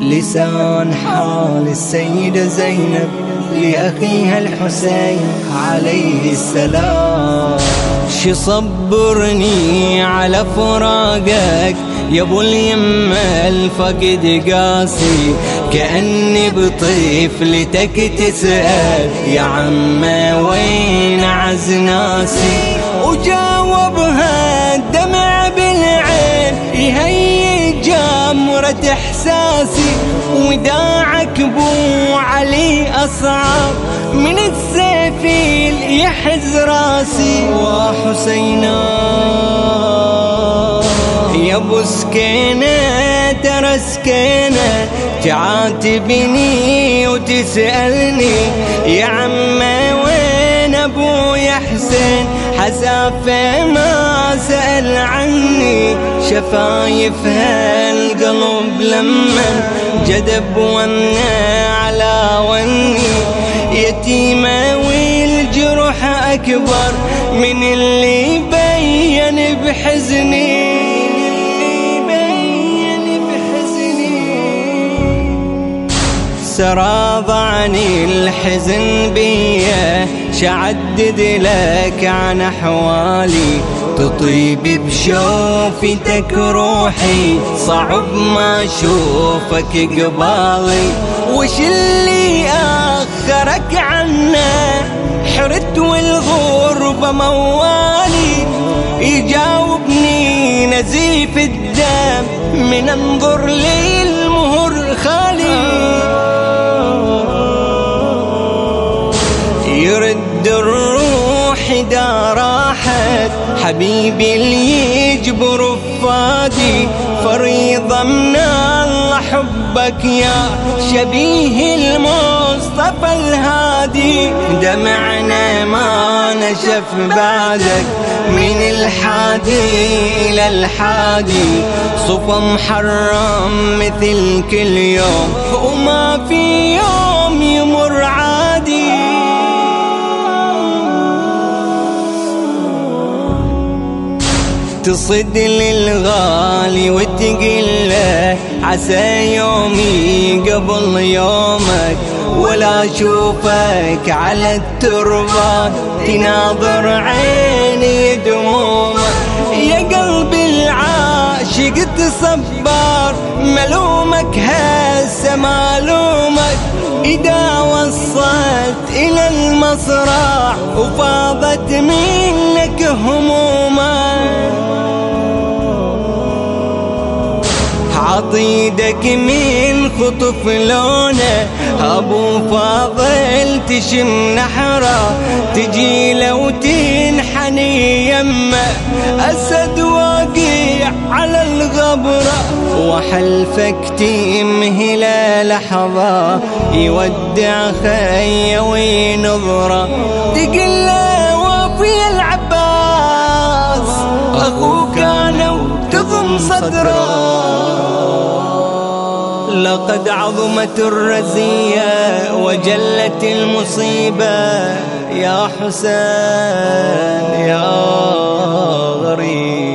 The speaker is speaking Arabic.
لسان حال السيدة زينب لأخيها الحسين عليه السلام. شي صبرني على فراقك يا أبو اليمة الفقد قاسي. كأني بطفلتك تسأل يا عمه وين عز ناسي. وجاوبها الدمع جمرة إحساسي وداعك بو علي أصعب. من السيف اليحز راسي وحسينا. يا أبو سكينة ترى سكينة تعاتبني وتسألني. يا عمي وين أبويا حسين؟ حسافة ما شفايفها القلب لما جدب ونا على وني. يتيمة والجرح أكبر من اللي بين بحزني. سراض عن الحزن بيه شعدد لك عن أحوالي. تطيب بشوفتك روحي صعب ما أشوفك قبالي. وش اللي أخرك عنا حرت والغربة موالي. يجاوبني نزيف الدم من انظر لي المهر خالي. يرد الروح دا راحت. حبيبي اللي يجبر فادي فريضة من الله حبك يا شبيه المصطفى الهادي. دمعنا ما نشف بعدك من الحادي إلى الحادي. صفى محرم مثل كل يوم. تصد للغالي وتقله عسى يومي قبل يومك. ولا أشوفك على التربة تناظر عيني دمومك يا قلبي العاشق تصبر ملومك هسه معلومك. إذا وصلت إلى المصرع وفاضت منك همومك. عطيدك من خطف لونه. أبو فاضل تشم نحرة تجي لو تنحني يمة. أسد واقع على الغبرة وحلفك تمهله لحظة. يودع خي وينظرة. تقل له وفي العباس أخوك أنا وتضم صدرة. لقد عظمت الرزية وجلت المصيبة. يا حسين يا غريب.